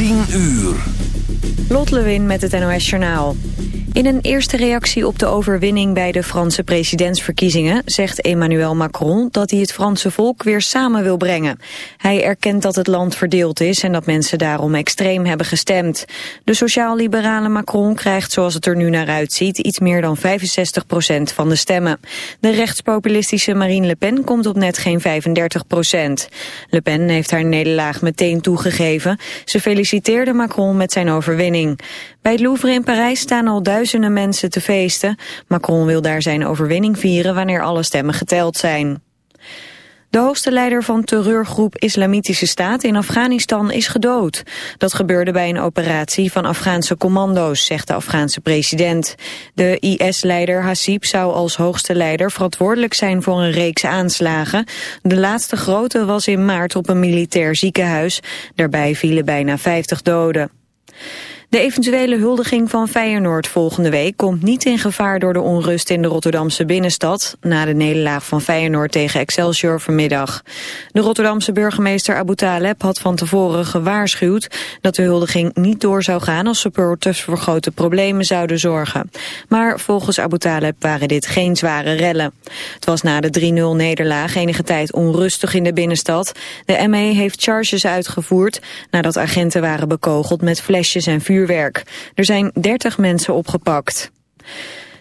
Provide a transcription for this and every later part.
10 uur. Lot Lewin met het NOS Journaal. In een eerste reactie op de overwinning bij de Franse presidentsverkiezingen zegt Emmanuel Macron dat hij het Franse volk weer samen wil brengen. Hij erkent dat het land verdeeld is en dat mensen daarom extreem hebben gestemd. De sociaal-liberale Macron krijgt zoals het er nu naar uitziet iets meer dan 65 procent van de stemmen. De rechtspopulistische Marine Le Pen komt op net geen 35 procent. Le Pen heeft haar nederlaag meteen toegegeven. Ze feliciteerde Macron met zijn overwinning. Bij het Louvre in Parijs staan al duizenden mensen te feesten. Macron wil daar zijn overwinning vieren wanneer alle stemmen geteld zijn. De hoogste leider van terreurgroep Islamitische Staat in Afghanistan is gedood. Dat gebeurde bij een operatie van Afghaanse commando's, zegt de Afghaanse president. De IS-leider Hasib zou als hoogste leider verantwoordelijk zijn voor een reeks aanslagen. De laatste grote was in maart op een militair ziekenhuis. Daarbij vielen bijna 50 doden. De eventuele huldiging van Feyenoord volgende week komt niet in gevaar door de onrust in de Rotterdamse binnenstad na de nederlaag van Feyenoord tegen Excelsior vanmiddag. De Rotterdamse burgemeester Abu Taleb had van tevoren gewaarschuwd dat de huldiging niet door zou gaan als supporters voor grote problemen zouden zorgen. Maar volgens Abu Taleb waren dit geen zware rellen. Het was na de 3-0 nederlaag enige tijd onrustig in de binnenstad. De ME heeft charges uitgevoerd nadat agenten waren bekogeld met flesjes en vuur er zijn 30 mensen opgepakt.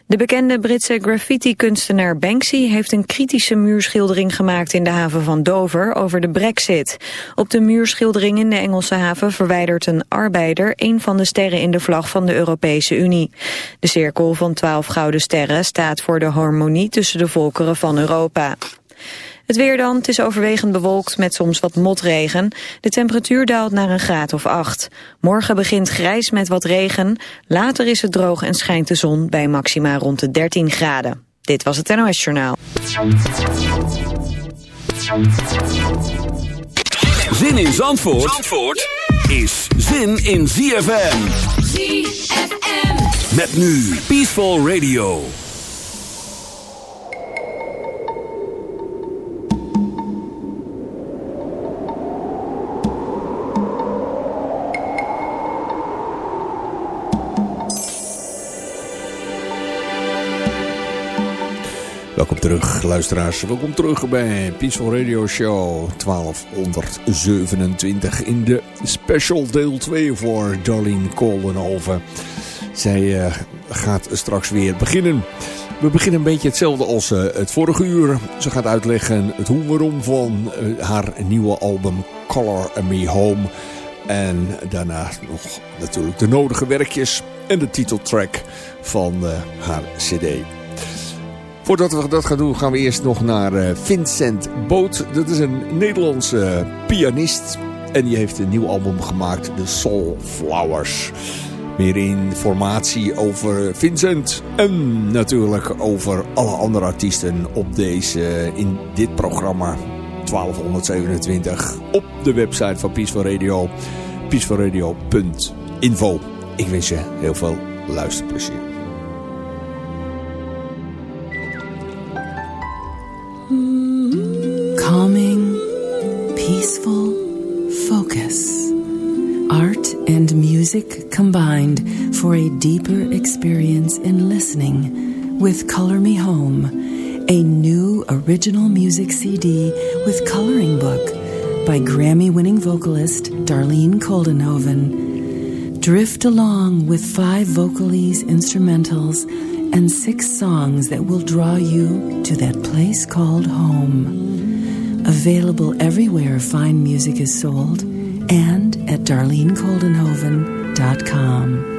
De bekende Britse graffiti-kunstenaar Banksy heeft een kritische muurschildering gemaakt in de haven van Dover over de brexit. Op de muurschildering in de Engelse haven verwijdert een arbeider een van de sterren in de vlag van de Europese Unie. De cirkel van 12 gouden sterren staat voor de harmonie tussen de volkeren van Europa. Het weer dan, het is overwegend bewolkt met soms wat motregen. De temperatuur daalt naar een graad of 8. Morgen begint grijs met wat regen. Later is het droog en schijnt de zon bij maxima rond de 13 graden. Dit was het NOS Journaal. Zin in Zandvoort, Zandvoort is zin in ZFM. ZFM. Met nu Peaceful Radio. Terug, luisteraars. Welkom terug bij Peaceful Radio Show 1227 in de special deel 2 voor Darlene Koldenhoven. Zij uh, gaat straks weer beginnen. We beginnen een beetje hetzelfde als uh, het vorige uur. Ze gaat uitleggen het hoe waarom van uh, haar nieuwe album Color Me Home. En daarna nog natuurlijk de nodige werkjes en de titeltrack van haar cd. Voordat we dat gaan doen gaan we eerst nog naar uh, Vincent Boot. Dat is een Nederlandse pianist. En die heeft een nieuw album gemaakt, The Soul Flowers. Meer informatie over Vincent en natuurlijk over alle andere artiesten op deze, in dit programma 1227 op de website van Peaceful Radio, peacefulradio.info. Ik wens je heel veel luisterplezier. Calming, peaceful focus. Art and music combined for a deeper experience in listening with Color Me Home, a new original music CD with coloring book by Grammy winning vocalist Darlene Koldenhoven. Drift along with five vocalese instrumentals and six songs that will draw you to that place called home. Available everywhere fine music is sold and at darlenekoldenhoven.com.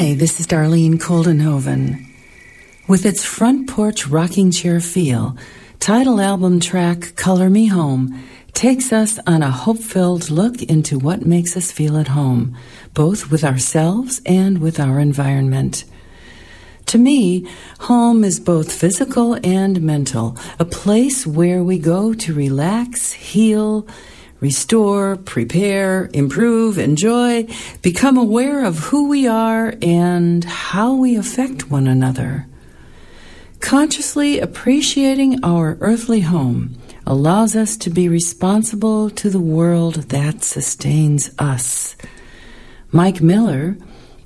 Hi, this is Darlene Koldenhoven. With its front porch rocking chair feel, title album track Color Me Home takes us on a hope filled look into what makes us feel at home, both with ourselves and with our environment. To me, home is both physical and mental, a place where we go to relax, heal, restore, prepare, improve, enjoy, become aware of who we are and how we affect one another. Consciously appreciating our earthly home allows us to be responsible to the world that sustains us. Mike Miller,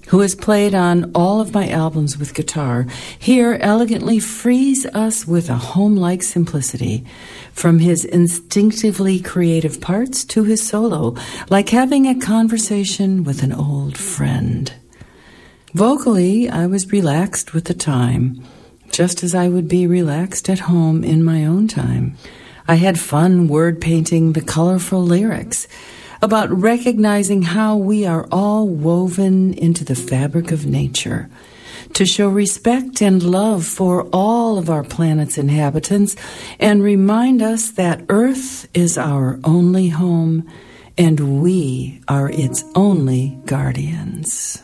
who has played on all of my albums with guitar, here elegantly frees us with a home like simplicity from his instinctively creative parts to his solo, like having a conversation with an old friend. Vocally, I was relaxed with the time, just as I would be relaxed at home in my own time. I had fun word painting the colorful lyrics about recognizing how we are all woven into the fabric of nature to show respect and love for all of our planet's inhabitants and remind us that Earth is our only home and we are its only guardians.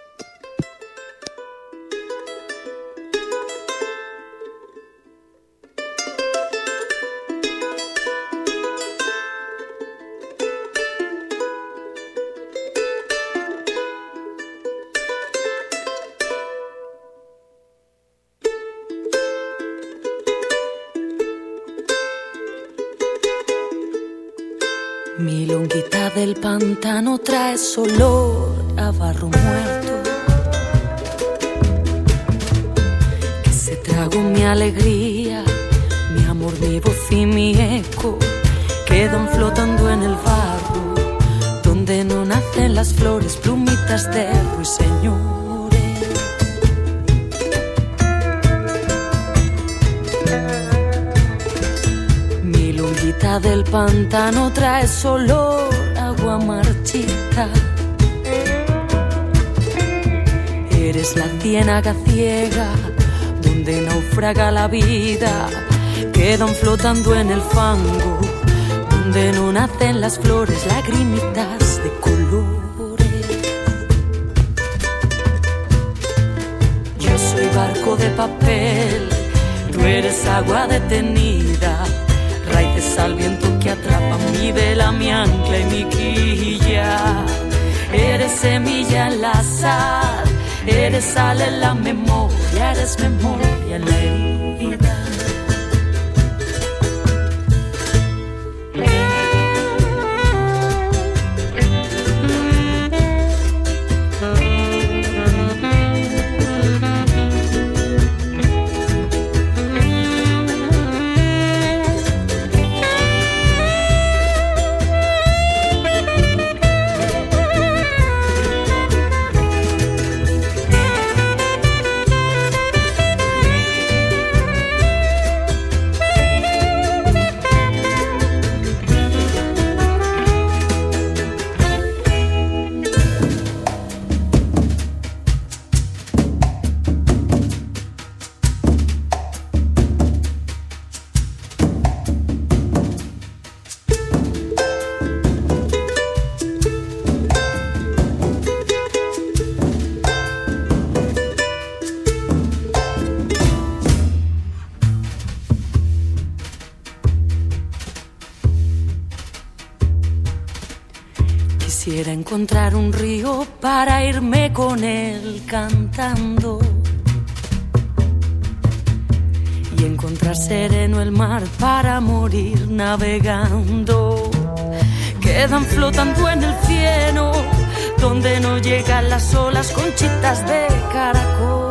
Pantano trae olor a barro muerto. Que se trago mi alegría, mi amor, mi voz y mi eco quedan flotando en el barro, donde no nacen las flores, plumitas de ruiseñor. del pantano trae olor agua marchita. Eres la ciénaga ciega donde naufraga la vida. Quedan flotando en el fango donde no nacen las flores, lagrimitas de colores. Yo soy barco de papel, tú eres agua detenida al viento que atrapa mi vela, mi ancla y mi quilla. Eres semilla en la sal, eres sal en la memoria, eres memoria en la herida. Cantando. Y encontrar sereno el mar para morir navegando. Quedan flotando en el cielo, donde no llegan las olas conchitas de caracol.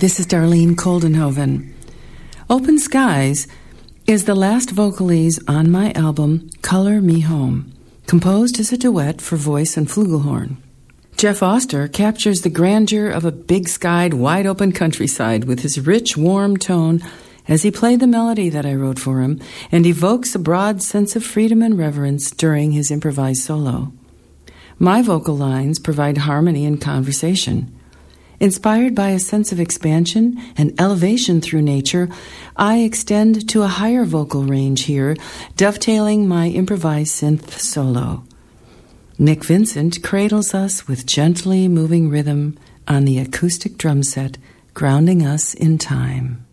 This is Darlene Koldenhoven. Open Skies is the last vocalese on my album Color Me Home, composed as a duet for voice and flugelhorn. Jeff Oster captures the grandeur of a big skied, wide open countryside with his rich, warm tone as he played the melody that I wrote for him and evokes a broad sense of freedom and reverence during his improvised solo. My vocal lines provide harmony and conversation. Inspired by a sense of expansion and elevation through nature, I extend to a higher vocal range here, dovetailing my improvised synth solo. Nick Vincent cradles us with gently moving rhythm on the acoustic drum set, grounding us in time.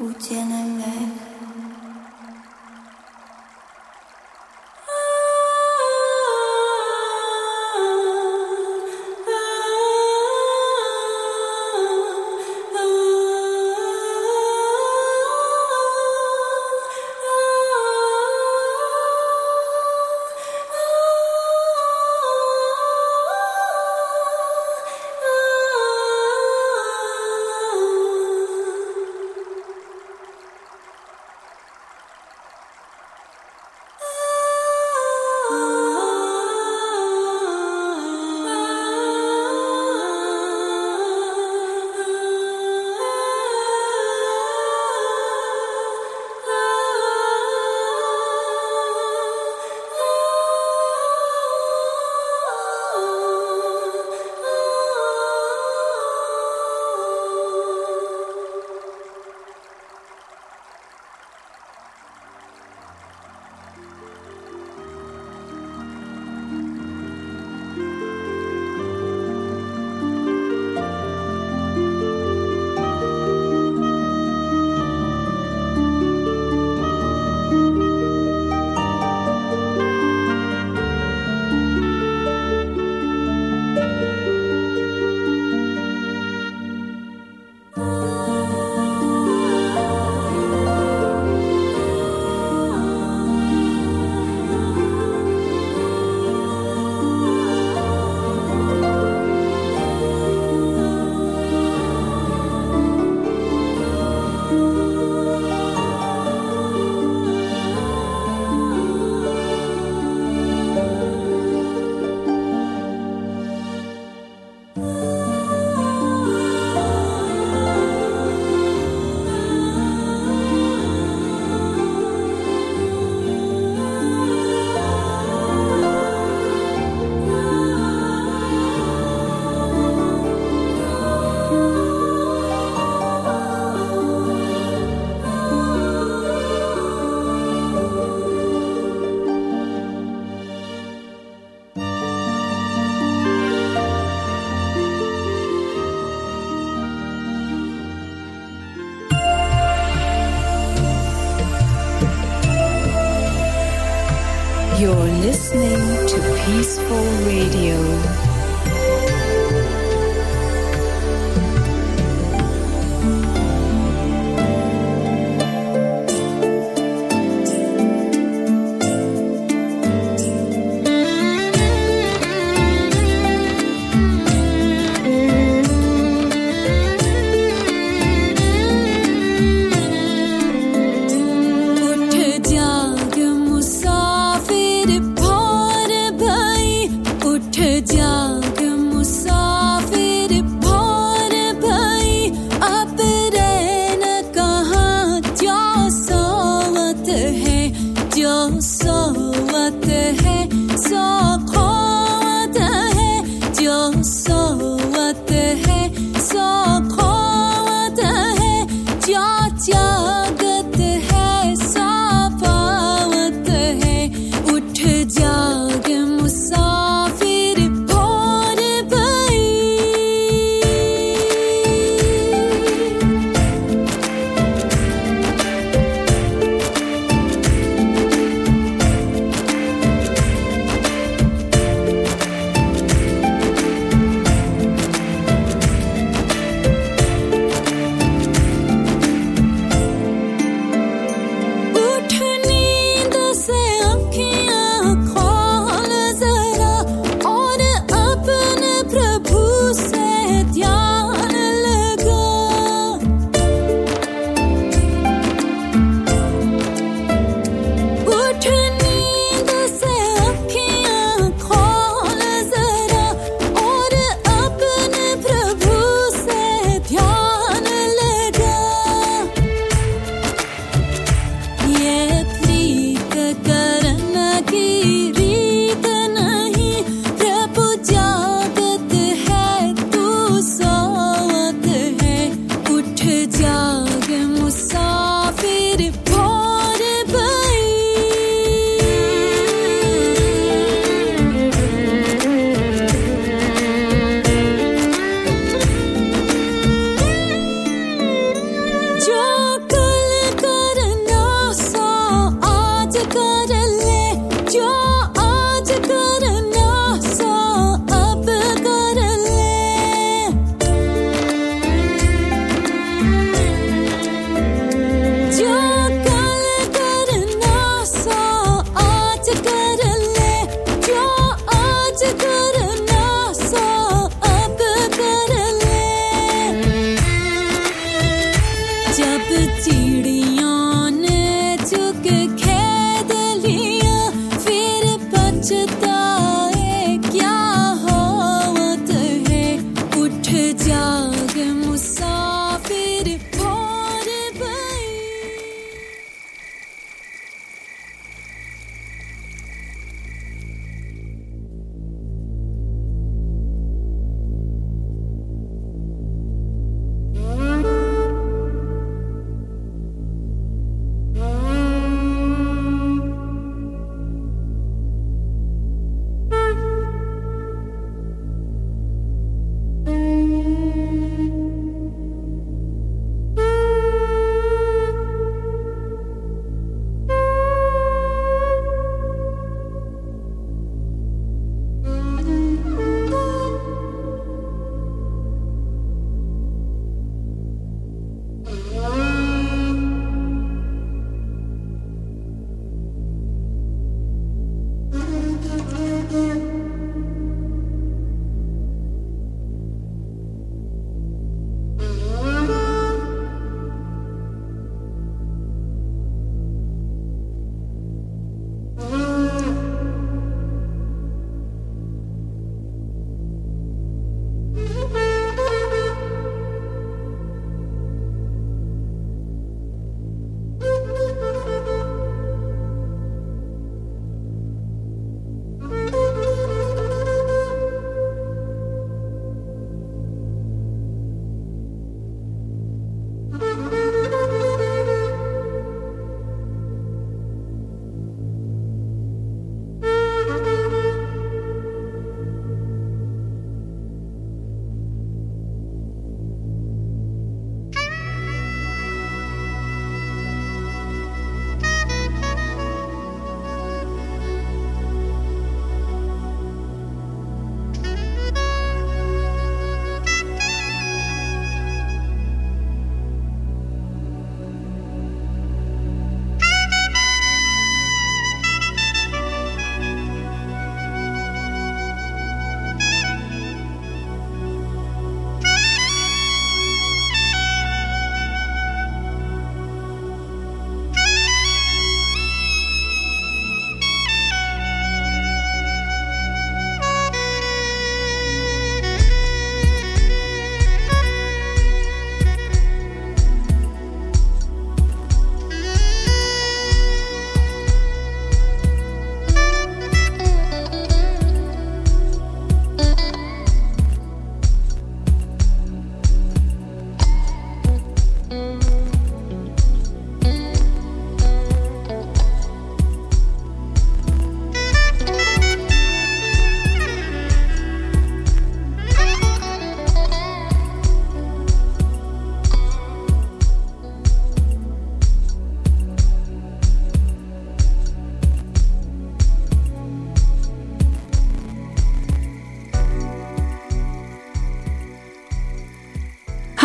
Où tiennent les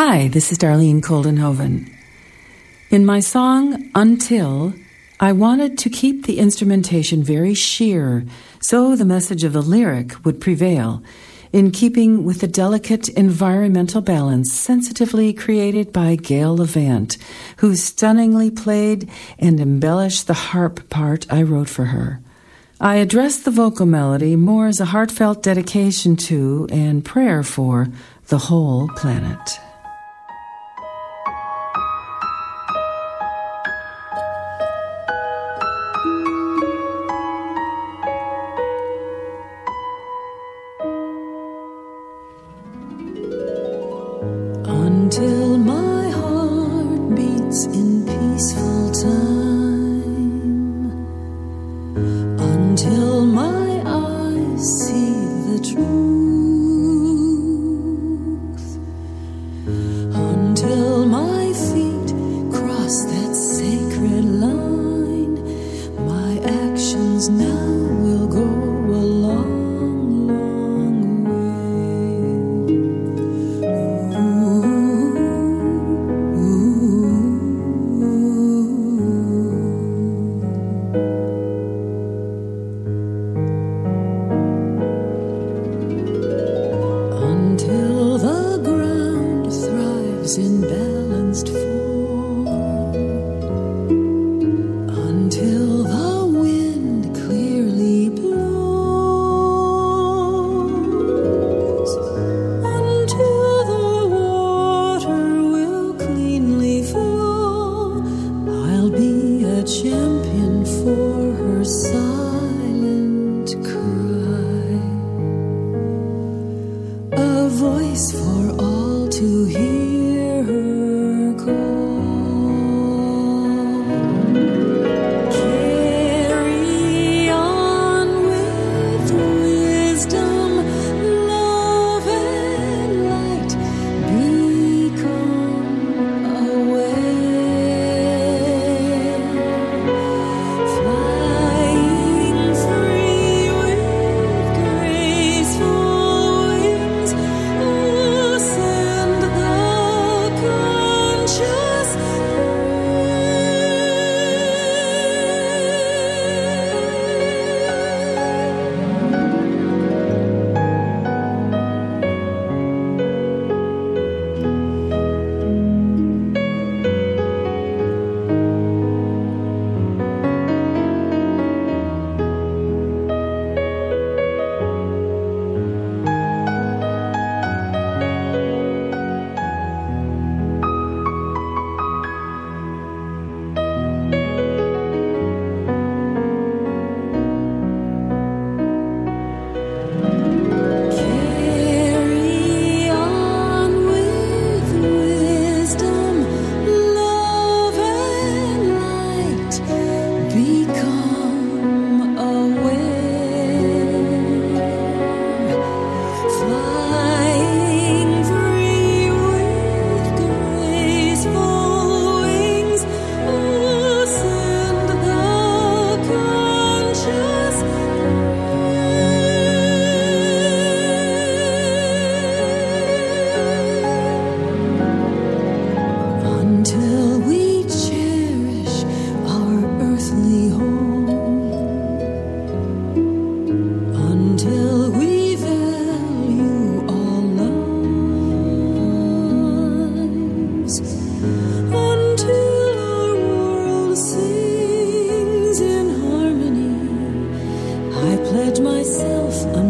Hi, this is Darlene Koldenhoven. In my song Until, I wanted to keep the instrumentation very sheer so the message of the lyric would prevail, in keeping with the delicate environmental balance sensitively created by Gayle Levant, who stunningly played and embellished the harp part I wrote for her. I addressed the vocal melody more as a heartfelt dedication to and prayer for the whole planet.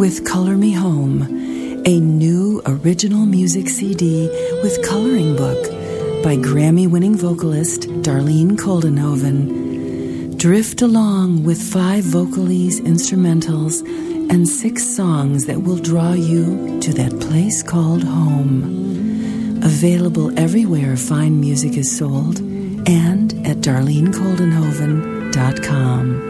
with Color Me Home, a new original music CD with coloring book by Grammy winning vocalist Darlene Koldenhoven. Drift along with five vocalese instrumentals and six songs that will draw you to that place called home. Available everywhere fine music is sold and at darlenekoldenhoven.com.